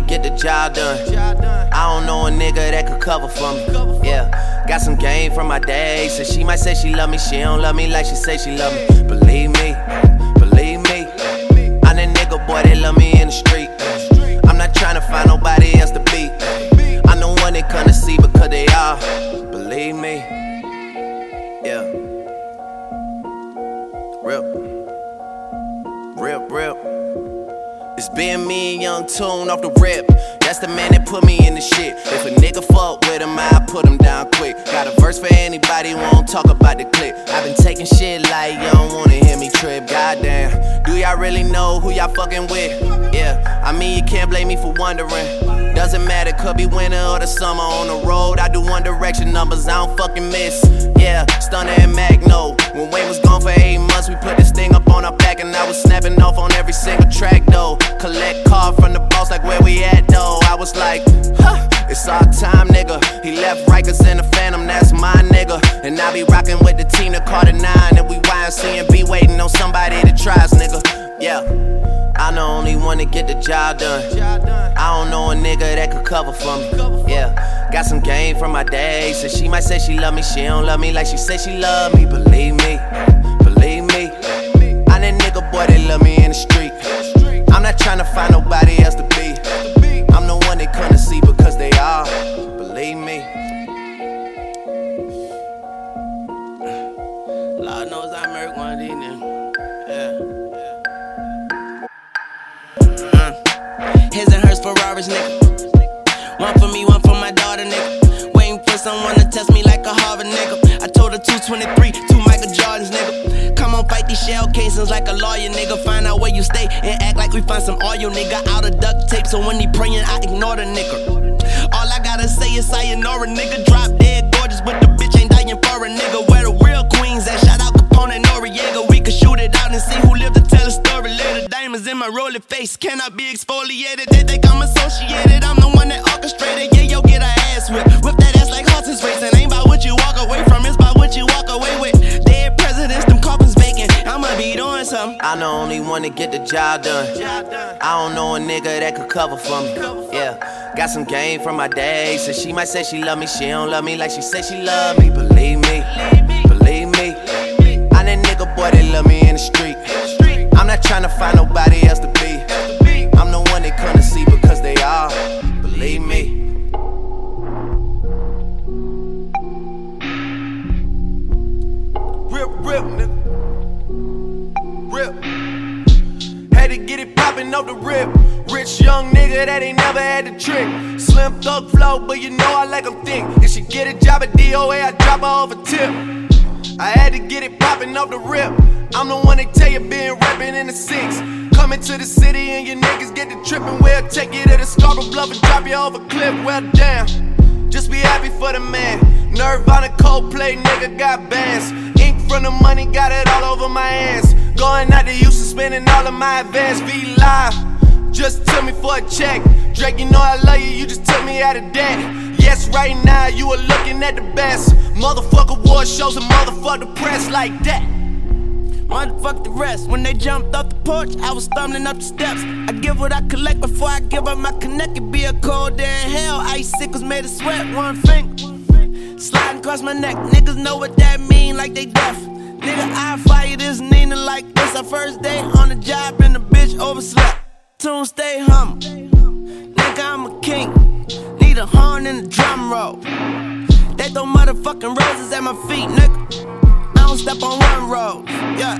wanna get the job done. I don't know a nigga that could cover for me. Yeah, got some game from my day. So she might say she love me, she don't love me like she say she love me. Believe me, believe me. I'm that nigga boy that love me in the street. I'm not trying to find nobody else to be. I'm the one they come to see because they are. Believe me. It's been me and Young Tune off the rip. That's the man that put me in the shit. If a nigga fuck with him, I put him down quick. Got a verse for anybody who won't talk about the clip. I've been taking shit like you don't wanna hear me trip. Goddamn, do y'all really know who y'all fucking with? Yeah, I mean, you can't blame me for wondering. Doesn't matter, could be winter or the summer on the road. I do one direction numbers, I don't fucking miss. Yeah, Stunner and Magno. When Wayne was gone for eight months, we put this thing up on our back, and I was snapping off on every single track though. Collect call from the boss, like where we at though. I was like, huh, it's our time, nigga. He left Rikers in the Phantom, that's my nigga. And I be rocking with the Tina Carter To get the job done. I don't know a nigga that could cover for me. Yeah, got some game from my day. So she might say she love me, she don't love me like she say she love me. Believe me, His and hers Ferraris, nigga. One for me, one for my daughter, nigga. Waiting for someone to test me like a Harvard nigga. I told her 223, two Michael Jordans, nigga. Come on, fight these shell casings like a lawyer, nigga. Find out where you stay and act like we find some oil, nigga. Out of duct tape, so when he praying, I ignore the nigga. All I gotta say is sayonara, nigga. Drop dead gorgeous, but the bitch ain't dying for a nigga. Where my rolling face cannot be exfoliated. They think I'm associated. I'm the one that orchestrated. Yeah, yo, get a ass whip. Whip that ass like horses racing. Ain't about what you walk away from, it's about what you walk away with. Dead presidents, them coffins vacant. I'ma be doing something. I'm the only one to get the job done. I don't know a nigga that could cover for me. Yeah, got some game from my day. So she might say she love me, she don't love me like she say she love me. Believe me, believe me. I'm that nigga boy that love me in the street. I'm not trying to find nobody else to be. I'm the one they come to see because they are. Believe me. Rip, rip, nigga. Rip. Had to get it poppin' off the rip. Rich young nigga that ain't never had the trick. Slim thug flow, but you know I like 'em thick. If she get a job at DOA, I drop her off a tip. I had to get it poppin' off the rip. I'm the one that tell you been rapping in the six. Coming to the city and your niggas get the trippin'. We'll take you to the Scarborough Bluff and drop you off a cliff. Well, damn. Just be happy for the man. Nirvana Coldplay, nigga got bands. Ink from the money, got it all over my hands. Going out to Houston, spending all of my advance. V live, just took me for a check. Drake, you know I love you, you just took me out of debt. Yes, right now you are looking at the best. Motherfucker war shows and motherfuck the press like that. Motherfuck the rest. When they jumped off the porch, I was stumbling up the steps. I give what I collect before I give up my connect. It be a cold day in hell. Ice sickles made of sweat, one finger. Sliding across my neck. Niggas know what that mean, like they deaf. Nigga, I fire this Nina like this. Our first day on the job and the bitch overslept. Tune stay humble. Nigga, I'm a king. Need a horn and a drum roll. They throw motherfucking roses at my feet, nigga. Step on one road. Yeah.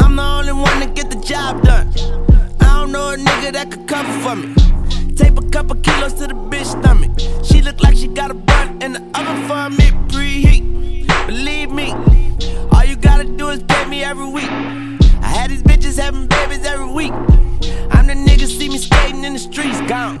I'm the only one to get the job done. I don't know a nigga that could cover for me. Tape a couple kilos to the bitch stomach. She look like she got a bun in the oven for me preheat. Believe me, all you gotta do is pay me every week. I had these bitches having babies every week. I'm the nigga see me skating in the streets, gone.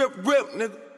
Rip, rip, nigga.